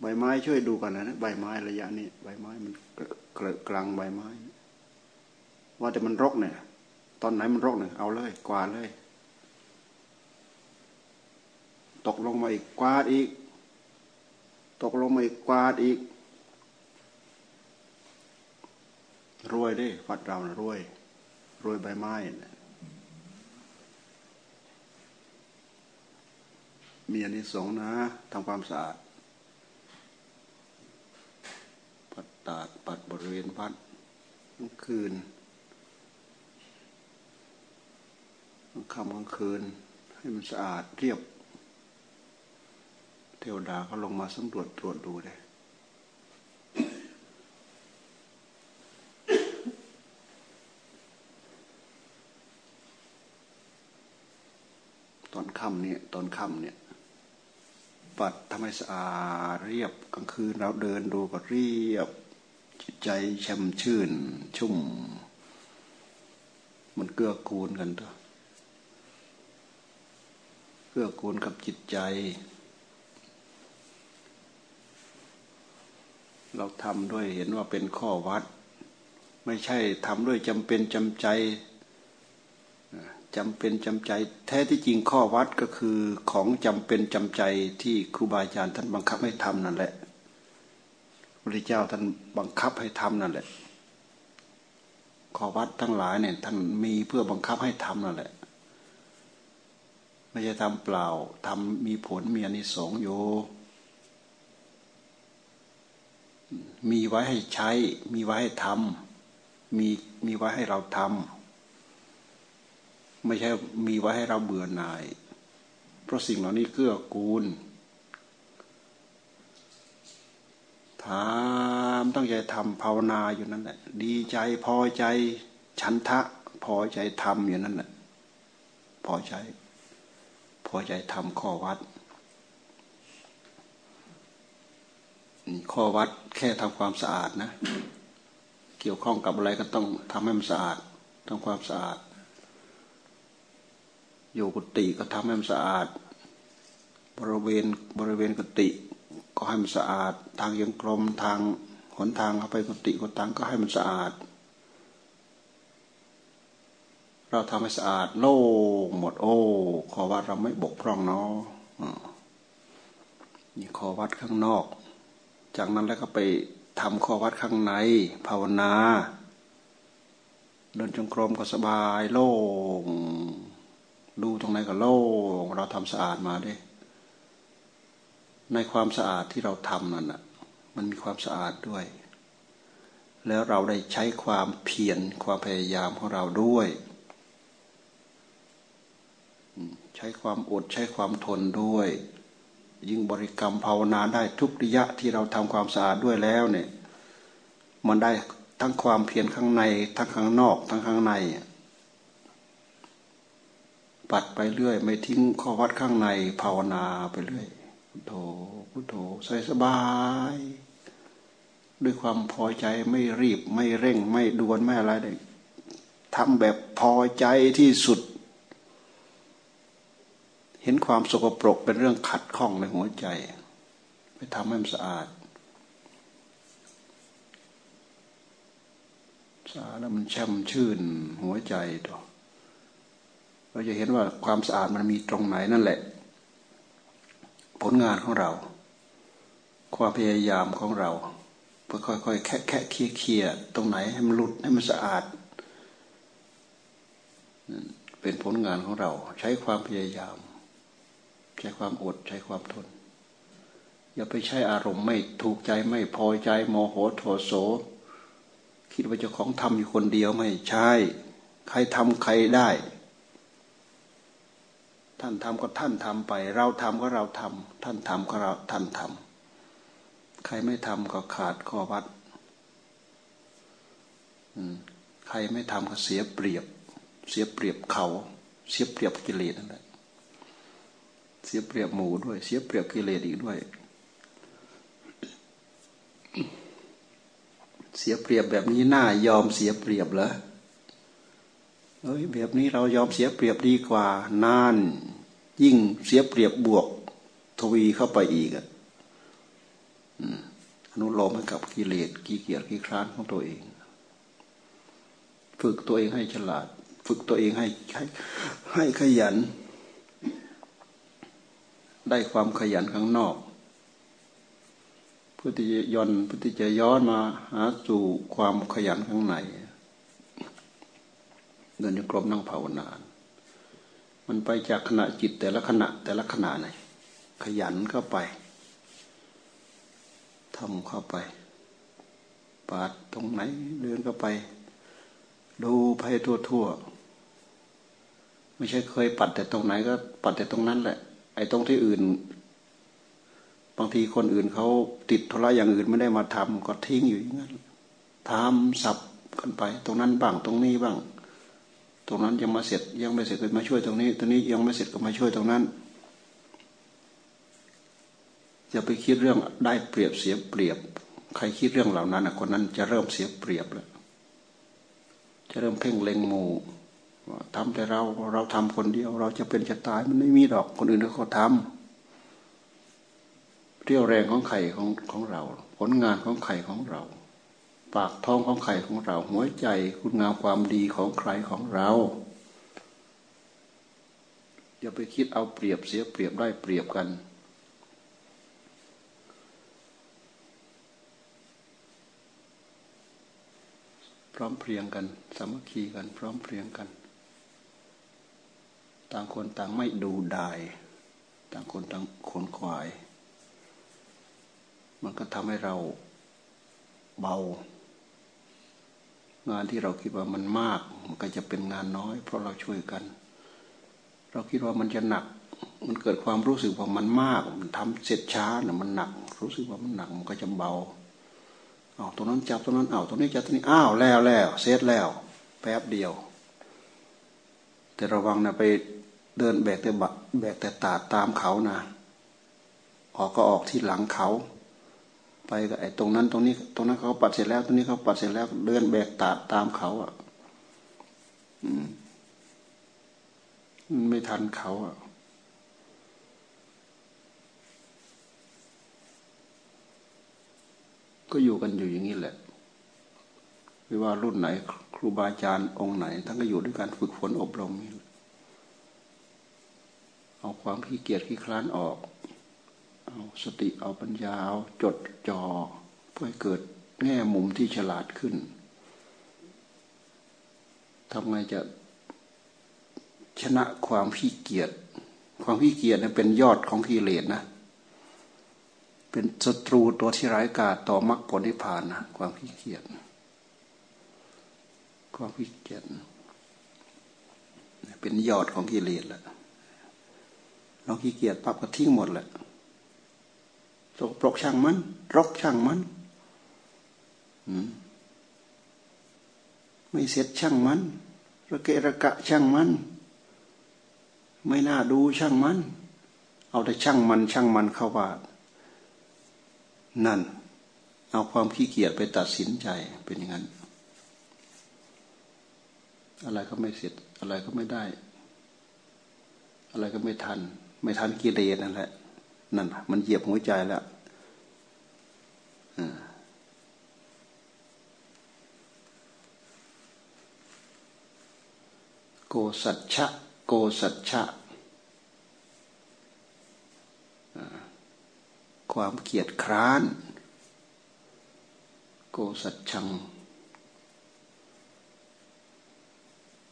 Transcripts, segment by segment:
ใบไม้ช่วยดูกันนะใบไม้ระยะนี้ใบไม้มันเกลกลางใบไม้ ว่าแต่มันรกเนี่ย ตอนไหนมันรกเนี่ยเอาเลยกวาดเลย ตกลงมาอีกกวาดอีก ตกลงมาอีกกวาดอีก รวยดิวัดเรานะรวย รวยใบไม้นะมีอันนี้สองนะทำความสะอาดปัด ตาดปัดบริเวณวัดกลางคืนกลางค่ำกลางคืน ให้มันสะอาดเรียบ เทวดาก็ลงมาสำรวจตรวจดูเลยตอนค่ำเนี่ยตอนค่ำเนี่ยปัดทำให้สะอาดเรียบกลางคืนเราเดินดูก็เรียบ จิตใจแช่มชื่น ชุ่ม มันเกื้อกูลกันตัวเกื้อกูลกับจิตใจ เราทำด้วยเห็นว่าเป็นข้อวัด ไม่ใช่ทำด้วยจำเป็นจำใจจำเป็นจำใจ แท้ที่จริงข้อวัดก็คือของจำเป็นจำใจที่ครูบาอาจารย์ท่านบังคับให้ทำนั่นแหละ พระเจ้าท่านบังคับให้ทำนั่นแหละข้อวัดทั้งหลายเนี่ยท่านมีเพื่อบังคับให้ทำนั่นแหละ ไม่ใช่ทำเปล่าทำมีผลมีอนิสงส์อยู่มีไว้ให้ใช้ มีไว้ให้ทำมีมีไว้ให้เราทำไม่ใช่มีไว้ให้เราเบื่อหน่าย เพราะสิ่งเหล่านี้เกื้อกูลถามตั้งใจทำภาวนาอยู่นั่นแหละ ดีใจพอใจฉันทะ พอใจทำอยู่นั่นแหละพอใจ พอใจทำข้อวัดข้อวัดแค่ทำความสะอาดนะ เกี่ยวข้องกับอะไรก็ต้องทำให้มันสะอาดทำความสะอาดอยู่กุฏิก็ทำให้มันสะอาด บริเวณบริเวณกุฏิ ก็ให้มันสะอาด ทางยังกรมทางหนทางเข้าไปกุฏิกุฏังก็ให้มันสะอาด เราทำให้สะอาด โล่งหมดโอ้ขอวัดเราไม่บกพร่องเนาะนี่ขอวัดข้างนอก จากนั้นแล้วก็ไปทำข้อวัดข้างใน ภาวนา เดินจงกรมก็สบาย โล่งดูตรงไหนก็โล่งเราทำสะอาดมาด้วย ในความสะอาดที่เราทำนั่นน่ะ มันมีความสะอาดด้วย แล้วเราได้ใช้ความเพียรความพยายามของเราด้วยใช้ความอดใช้ความทนด้วย ยิ่งบริกรรมภาวนาได้ทุกระยะที่เราทำความสะอาดด้วยแล้วเนี่ย มันได้ทั้งความเพียรข้างใน ทั้งข้างนอกทั้งข้างในปัดไปเรื่อย ไม่ทิ้งข้อวัดข้างในภาวนาไปเรื่อย พุทโธพุทโธใส่สบาย ด้วยความพอใจไม่รีบไม่เร่งไม่ด่วนไม่อะไรเลยทำแบบพอใจที่สุด เห็นความสกปรกเป็นเรื่องขัดข้องในหัวใจ ไปทำให้มันสะอาดสะอาดแล้วมันแช่มชื่นหัวใจตัวเราจะเห็นว่าความสะอาดมันมีตรงไหนนั่นแหละ ผลงานของเรา ความพยายามของเราเพื่อค่อยๆแค่แค่เคียเคียตรงไหนให้มันหลุดให้มันสะอาด เป็นผลงานของเรา ใช้ความพยายาม ใช้ความอดใช้ความทน อย่าไปใช้อารมณ์ไม่ถูกใจไม่พอใจโมโหโทโสคิดว่าเจ้าของทำอยู่คนเดียวไม่ใช่ ใครทำใครได้ ท่านทำก็ท่านทำไป เราทำก็เราทำท่านทำก็เราท่านทำใครไม่ทำก็ขาดข้อวัดใครไม่ทำก็เสียเปรียบ เสียเปรียบเขา เสียเปรียบกิเลสนั่นแหละเสียเปรียบหมูด้วย เสียเปรียบกิเลสอีกด้วย เสียเปรียบแบบนี้น่ายอมเสียเปรียบเหรอเอ้ยแบบนี้เรายอมเสียเปรียบดีกว่านาน ยิ่งเสียเปรียบบวกทวีเข้าไปอีกอะอนุโลมให้กับกิเลสกีเกียจกีคร้านของตัวเอง ฝึกตัวเองให้ฉลาด ฝึกตัวเองให้ให้ให้ขยัน ได้ความขยันข้างนอกเพื่อที่จะย้อนเพื่อที่จะย้อนมาหาสู่ความขยันข้างในเดินโยกรมนั่งภาวนา มันไปจากขณะจิตแต่ละขณะแต่ละขณะไหนขยันเข้าไปทำเข้าไป ปาดตรงไหนเดินเข้าไป ดูไปทั่วทั่วไม่ใช่เคยปัดแต่ตรงไหนก็ ปัดแต่ตรงนั้นแหละ ไอ้ตรงที่อื่น บางทีคนอื่นเขาติดธุระอย่างอื่นไม่ได้มาทำก็ทิ้งอยู่อย่างนั้นทำสับกันไป ตรงนั้นบ้างตรงนี้บ้าง ตรงนั้นยังมาเสร็จยังไม่เสร็จก็มาช่วยตรงนี้ ตรงนี้ยังไม่เสร็จก็มาช่วยตรงนั้นอย่าไปคิดเรื่องได้เปรียบเสียเปรียบ ใครคิดเรื่องเหล่านั้นคนนั้นจะเริ่มเสียเปรียบแล้วจะเริ่มเพ่งเล็งหมู่ทำแต่เราเราทำคนเดียว เราจะเป็นจะตายมันไม่มีดอกคนอื่นเขาทำเรี่ยวแรงของไข่ของของเรา ผลงานของไข่ของเรา ปากท้องของไข่ของเรา หัวใจคุณงามความดีของใครของเราอย่าไปคิดเอาเปรียบเสียเปรียบได้เปรียบกัน พร้อมเพรียงกัน สามัคคีกัน พร้อมเพรียงกัน ต่างคนต่างไม่ดูดาย ต่างคนต่างขนขวาย มันก็ทำให้เราเบา งานที่เราคิดว่ามันมาก มันก็จะเป็นงานน้อย เพราะเราช่วยกัน เราคิดว่ามันจะหนัก มันเกิดความรู้สึกว่ามันมาก มันทำเสร็จช้าเนี่ยมันหนัก รู้สึกว่ามันหนัก มันก็จะเบาเอาตรงนั้นจับตรงนั้นเอาตรงนี้จับตรงนี้อ้าวแล้วแล้วเซตแล้ว แป๊บเดียว แต่ระวังนะไปเดินแบกแต่บะแบกแต่ตาตามเขานะออกก็ออกที่หลังเขา ไปกับไอ้ตรงนั้นตรงนี้ ตรงนั้นเขาปัดเสร็จแล้ว ตรงนี้เขาปัดเสร็จแล้วเดินแบกตาตามเขาอะอืมไม่ทันเขาอะก็อยู่กันอยู่อย่างนี้แหละ ไม่ว่ารุ่นไหน ครูบาอาจารย์องค์ไหนท่านก็อยู่ด้วยการฝึกฝนอบรมเอาความขี้เกียจขี้คลานออก เอาสติเอาปัญญาเอาจดจอ่อเพื่อเกิดแง่มุมที่ฉลาดขึ้นทำไงจะชนะความขี้เกียจความขี้เกียจเนี่ยเป็นยอดของกิเลสนะ เป็นศัตรูตัวที่ร้ายกาจต่อมรรคผลนิพพานนะความขี้เกียจความขี้เกียจเป็นยอดของกิเลสแหละเราขี้เกียจปั๊บก็ทิ้งหมดแหละ สกปรกช่างมัน รกช่างมันไม่เสร็จช่างมัน ระเกะระกะช่างมัน ไม่น่าดูช่างมัน เอาแต่ช่างมัน ช่างมันเข้าว่านั่น เอาความขี้เกียจไปตัดสินใจเป็นอย่างนั้น อะไรก็ไม่เสร็จ อะไรก็ไม่ได้ อะไรก็ไม่ทัน ไม่ทันกิเลสนั่นแหละ นั่นมันเหยียบหัวใจแล้ว โกสัจฉะโกสัจฉะความเกียดคร้าน โกสัจชัง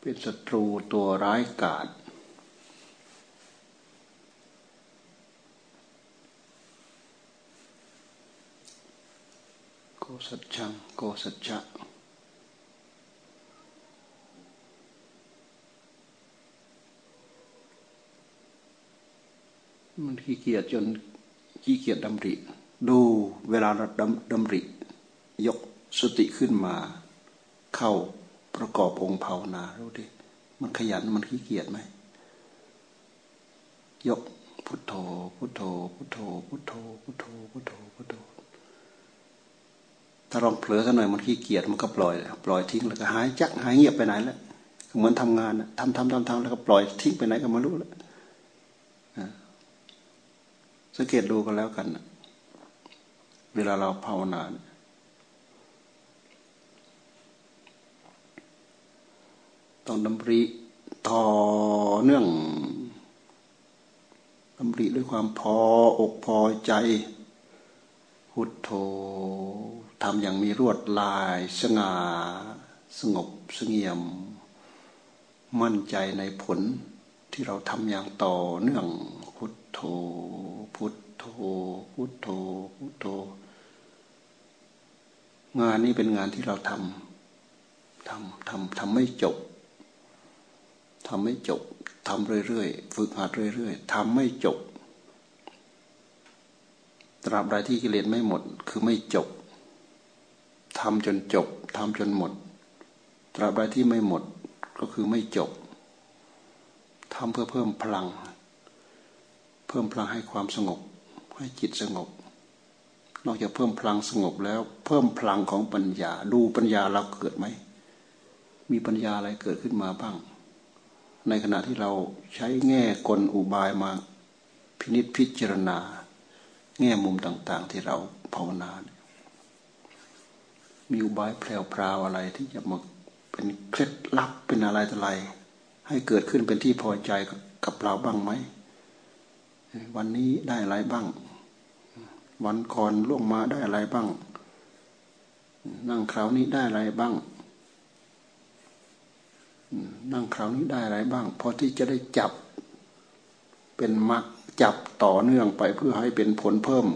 เป็นศัตรูตัวร้ายกาจ โกสัจชังโกสัจจะมันขี้เกียจจนขี้เกียจดำริ ดูเวลาเราดำดำริ ยกสติขึ้นมา เข้าประกอบองค์ภาวนาดูดิมันขยันมันขี้เกียจไหมยกพุทโธพุทโธพุทโธพุทโธพุทโธพุทโธพุทโธ ถ้าลองเผลอสักหน่อยมันขี้เกียจมันก็ปล่อยปล่อยทิ้งแล้วก็หายจักหายเงียบไปไหนแล้วเหมือนทำงานทำทำทำทำแล้วก็ปล่อยทิ้งไปไหนก็ไม่รู้แล้วสังเกตดูกันแล้วกันเวลาเราภาวนาต้องดำริต่อเนื่องดำริด้วยความพออกพอใจ พุทโธ ทำอย่างมีรวดลาย สง่า สงบสงเงียม มั่นใจในผลที่เราทำอย่างต่อเนื่องพุทโธ พุทโธ พุทโธ พุทโธ งานนี้เป็นงานที่เราทำทำทำทำไม่จบทำไม่จบทำเรื่อยๆ ฝึกหัดเรื่อยๆทำไม่จบ ตราบใดที่กิเลสไม่หมดคือไม่จบ ทำจนจบทำจนหมด ตราบใดที่ไม่หมดก็คือไม่จบทำเพื่อเพิ่มพลัง เพิ่มพลังให้ความสงบ ให้จิตสงบ นอกจากเพิ่มพลังสงบแล้ว เพิ่มพลังของปัญญา ดูปัญญาเราเกิดไหม มีปัญญาอะไรเกิดขึ้นมาบ้าง ในขณะที่เราใช้แง่กลอุบายมาพินิจพิจารณา แง่มุมต่าง ๆ ที่เราภาวนา มีอุบายแพรวพราวอะไรที่จะมาเป็นเคล็ดลับเป็นอะไรต่ออะไร ให้เกิดขึ้นเป็นที่พอใจกับเราบ้างไหม วันนี้ได้อะไรบ้าง วันก่อนล่วงมาได้อะไรบ้าง นั่งคราวนี้ได้อะไรบ้างนั่งคราวนี้ได้อะไรบ้างพอที่จะได้จับ เป็นมักจับต่อเนื่องไปเพื่อให้เป็นผลเพิ่ม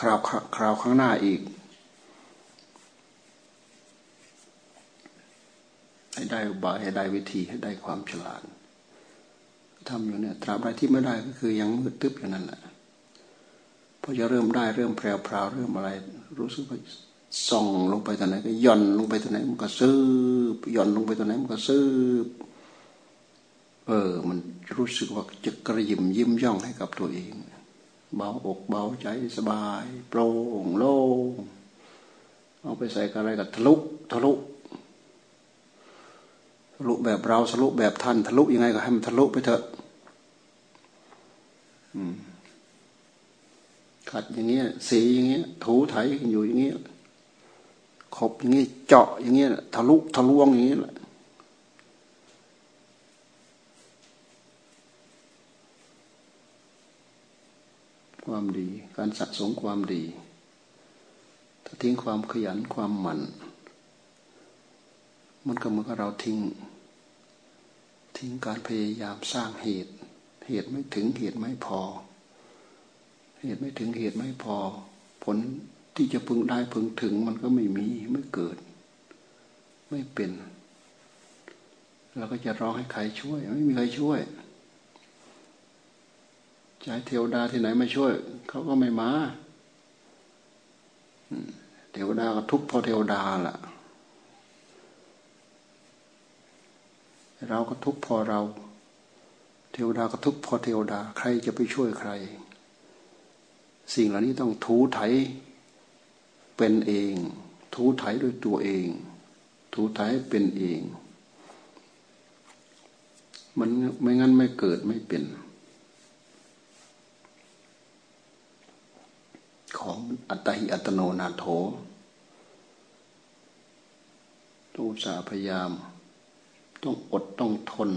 คราวคราวข้างหน้าอีก ให้ได้อุบายให้ได้วิธีให้ได้ความฉลาดทำอยู่เนี่ยตราบใดที่ไม่ได้ก็คือยังมืดตึ๊บอยู่นั่นแหละพอจะเริ่มได้เริ่มแพรวพราวเริ่มอะไร รู้สึกว่าส่องลงไปตรงไหนก็ย่อนลงไปตรงไหนมันก็ซื้อย่อนลงไปตรงไหนมันก็ซื้อเออ มันรู้สึกว่าจะกระยิมยิ้มย่องให้กับตัวเอง เบาอกเบาใจสบาย โปร่งโล่งเอาไปใส่อะไรกับทะลุทะลุ ลุแบบเราทะลุแบบท่านทะลุยังไงก็ให้มันทะลุไปเถอะขัดอย่างเงี้ย สีอย่างเงี้ย ถูไถอยู่อย่างเงี้ยขบอย่างนี้เจาะอย่างนี้ทะลุทะลวงอย่างนี้แหละความดี การสะสมความดีถ้าทิ้งความขยันความหมั่น มันก็เหมือนกับเราทิ้ง ทิ้งการพยายามสร้างเหตุ เหตุไม่ถึงเหตุไม่พอ เหตุไม่ถึงเหตุไม่พอ ผลที่จะพึงได้พึงถึงมันก็ไม่มีไม่เกิด ไม่เป็นเราก็จะร้องให้ใครช่วย ไม่มีใครช่วยใช้เทวดาที่ไหนมาช่วย เขาก็ไม่มาเทวดาก็ทุกพอเทวดาล่ะ เราก็ทุกพอเรา เทวดาก็ทุกพอเทวดา ใครจะไปช่วยใคร สิ่งเหล่านี้ต้องทูไถเป็นเองทูไถด้วยตัวเองทูไถเป็นเอง มันไม่งั้นไม่เกิดไม่เป็น ของอัตหิอัตโนนาโถต้องสาพยายาม ต้องอดต้องทน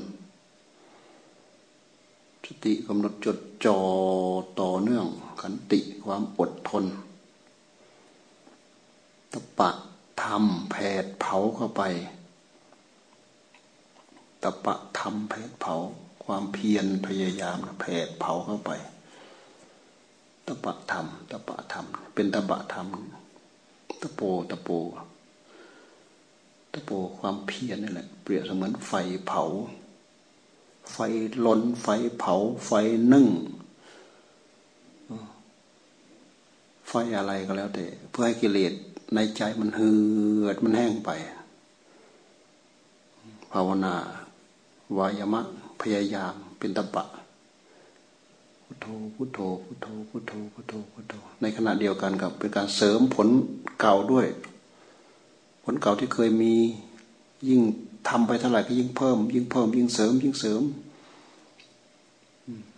สติกำหนดจดจ่อต่อเนื่องขันติความอดทนตปะทำแผดเผาเข้าไปตปะทำแผดเผา ความเพียรพยายามแผดเผาเข้าไปตปะธรรมตปะธรรมเป็นตปะธรรมตะโปตะโป โปความเพียรนี่แหละ เปรียบเสมือนไฟเผา ไฟล้นไฟเผา ไฟนึ่ง ไฟอะไรก็แล้วแต่ เพื่อให้กิเลสในใจมันเหือดมันแห้งไป ภาวนา วายมะ พยายามเป็นตบะพุทโธพุทโธพุทโธพุทโธพุทโธพุทโธในขณะเดียวกันกับเป็นการเสริมผลเก่าด้วย ผลเก่าที่เคยมียิ่งทำไปเท่าไหร่ก็ยิ่งเพิ่ม ยิ่งเพิ่ม ยิ่งเสริม ยิ่งเสริม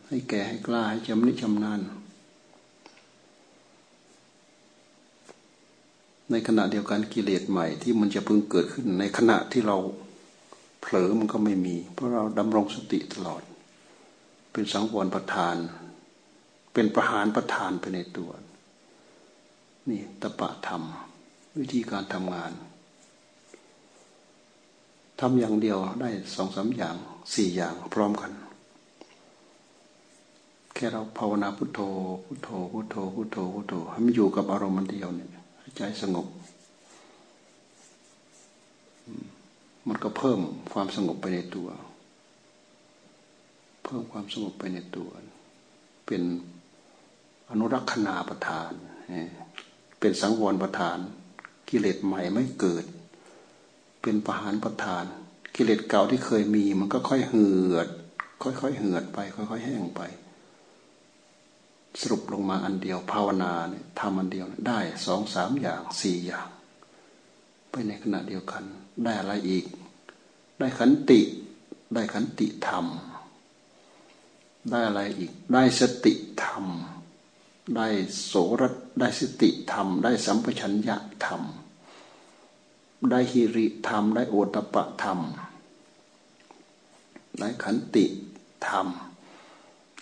ให้แก่ให้กล้าให้ชำนิชำนาญในขณะเดียวกันกิเลสใหม่ที่มันจะพึงเกิดขึ้น ในขณะที่เราเผลอมันก็ไม่มี เพราะเราดำรงสติตลอด เป็นสังวรประทาน เป็นประหารประทานไปในตัว นี่ตปะธรรม วิธีการทำงาน ทำอย่างเดียวได้สองสาอย่างสี่อย่างพร้อมกัน แค่เราภาวนาพุทโธ พุทโธ พุทโธ พุทโธ พุทโธให้มันอยู่กับอารมณ์มันเดียวเนี่ยใจสงบ มันก็เพิ่มความสงบไปในตัว เพิ่มความสงบไปในตัว เป็นอนุรักษณาประทาน เป็นสังวรประทาน กิเลสใหม่ไม่เกิด เป็นประหารประทาน กิเลสเก่าที่เคยมี มันก็ค่อยเหือด ค่อยๆเหือดไป ค่อยๆแห้งไป สรุปลงมาอันเดียวภาวนาเนี่ยทำอันเดียวได้สองสามอย่างสี่อย่าง ไปในขณะเดียวกัน ได้อะไรอีก ได้ขันติได้ขันติธรรม ได้อะไรอีก ได้สติธรรม ได้โสรได้สติธรรม ได้สัมปชัญญะธรรม ได้ฮิริธรรม ได้โอตปะธรรม ได้ขันติธรรม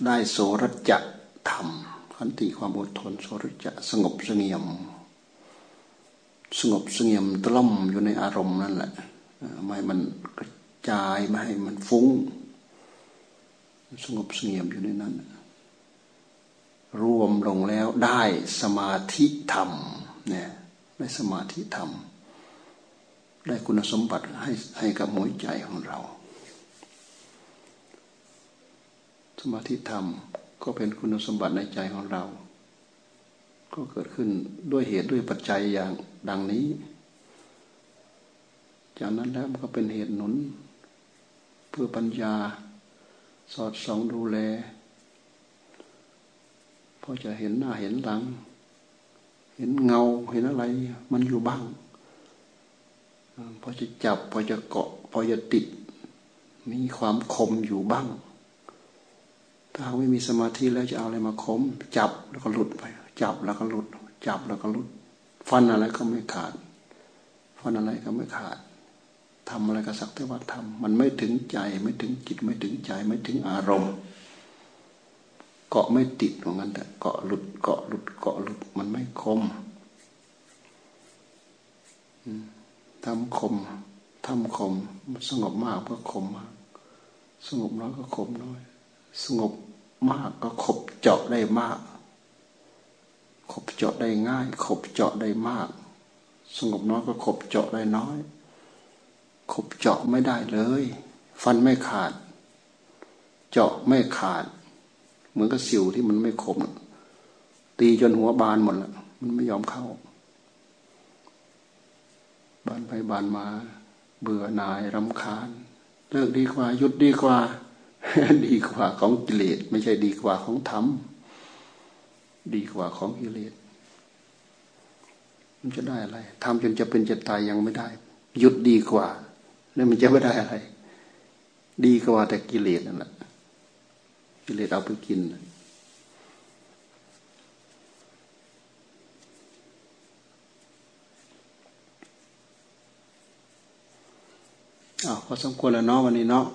ได้โสรจักธรรม ขันติความอดทนโสรจะสงบสงเงียม สงบสงเงียมตล่อมอยู่ในอารมณ์นั่นแหละไม่มันกระจายไม่ให้มันฟุ้ง สงบสงเงียมอยู่ในนั้นรวมลงแล้วได้สมาธิธรรมเนี่ยได้สมาธิธรรม ได้คุณสมบัติให้ให้กับหัวใจของเรา สมาธิธรรมก็เป็นคุณสมบัติในใจของเรา ก็เกิดขึ้นด้วยเหตุด้วยปัจจัยอย่างดังนี้ จากนั้นแล้วมันก็เป็นเหตุหนุน เพื่อปัญญา สอดส่องดูแลพอจะเห็นหน้าเห็นหลัง เห็นเงาเห็นอะไร มันอยู่บ้าง พอจะจับพอจะเกาะ พอจะติด มีความคมอยู่บ้าง ถ้าไม่มีสมาธิแล้วจะเอาอะไรมาคม จับแล้วก็หลุดไป จับแล้วก็หลุด จับแล้วก็หลุด ฟันอะไรก็ไม่ขาด ฟันอะไรก็ไม่ขาดทำอะไรก็สักแต่ว่าทำมันไม่ถึงใจไม่ถึงจิตไม่ถึงใจไม่ถึงอารมณ์ เกาะไม่ติดเหมือนกันแต่เกาะหลุดเกาะหลุดเกาะหลุดมันไม่คม ทำคมทำคม สงบมากก็คมมาก สงบน้อยก็คมน้อย สงบมากก็ขบเจาะได้มาก ขบเจาะได้ง่าย ขบเจาะได้มาก สงบน้อยก็ขบเจาะได้น้อย ขบเจาะไม่ได้เลย ฟันไม่ขาด เจาะไม่ขาด เหมือนกับสิวที่มันไม่คมตีจนหัวบานหมดแล้วมันไม่ยอมเข้า บานไปบานมา เบื่อหน่ายรำคาญ เลิกดีกว่าหยุดดีกว่า ดีกว่าของกิเลสไม่ใช่ดีกว่าของธรรมดีกว่าของกิเลสมันจะได้อะไรทำจนจะเป็นจะตายยังไม่ได้ หยุดดีกว่า แล้วมันจะไม่ได้อะไร ดีกว่าแต่กิเลสนั่นแหละกิเลสเอาไปกิน อ้าวพอสมควรแล้วเนาะวันนี้เนาะ